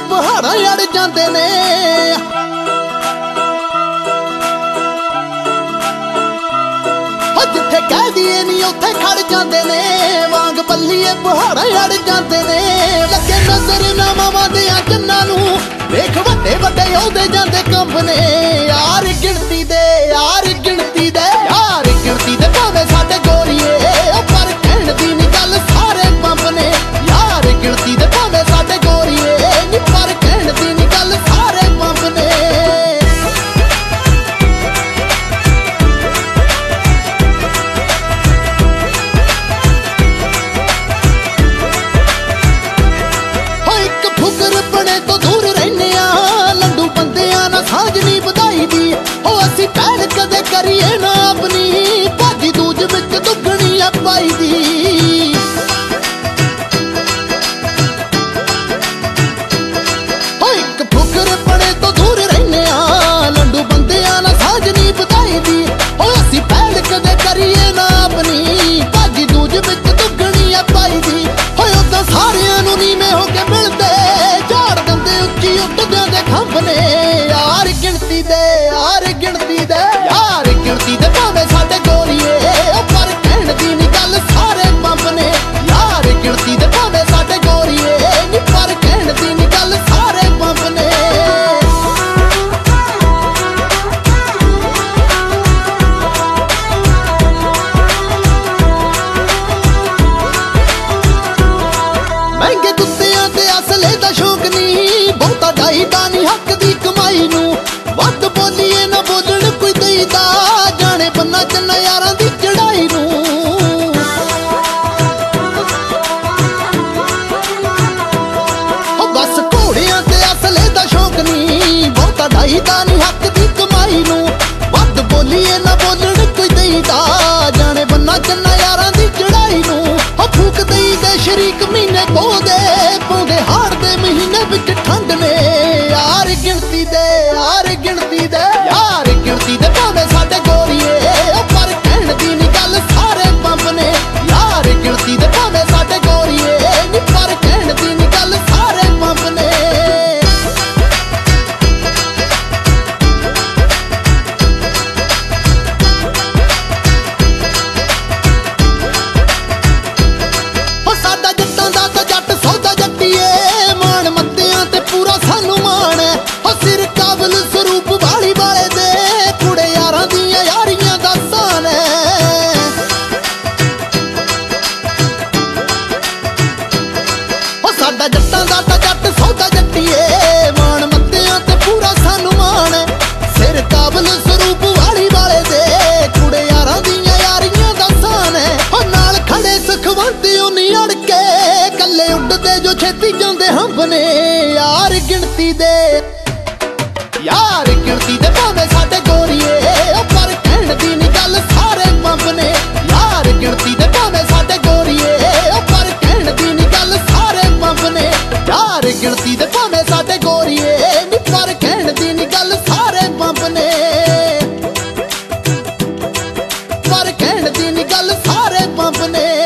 ਦੇ ਪਹਾੜਾਂ ਅੜ ਜਾਂਦੇ ਨੇ। ਜਿੱਥੇ ਕਹਿ ਦਈਏ ਨਹੀਂ ਉੱਥੇ ਖੜ ਜਾਂਦੇ ਨੇ। ਵਾਂਗ ਪੱਲੀਏ ਪਹਾੜਾਂ ਅੜ ਜਾਂਦੇ ਨੇ। ਲੱਗੇ ਨਜ਼ਰ ਨਾ ਮਾਵਾਂ ਦੇ ਆ ਕੰਨਾਂ ਵੇਖ ਵੱਡੇ ਵੱਡੇ ਉਹਦੇ ਜਾਂਦੇ ਕੰਬਨੇ ਕਰੀਏ ਨਾ ਆਪਣੀ, ਭਾਜੀ ਦੂਜ ਵਿੱਚ ਦੁੱਗਣੀ ਆ ਪਾਈ ਦੀ। ਇੱਕ ਫੁਕਰ ਪੜੇ ਤੋਂ ਦੂਰ ਰਹਿਨੇ ਆ, ਲੰਡੂ ਬੰਦਿਆਂ ਨਾਲ ਸਾਜ ਨਹੀਂ ਬਤਾਈ ਦੀ ਓ ਅਸੀਂ ਪਹਿਲ ਕਦੇ ਕਰੀਏ ਨਾ ਆਪਣੀ, ਭਾਜੀ ਦੂਜ ਵਿੱਚ Venga falta de piedade corazones.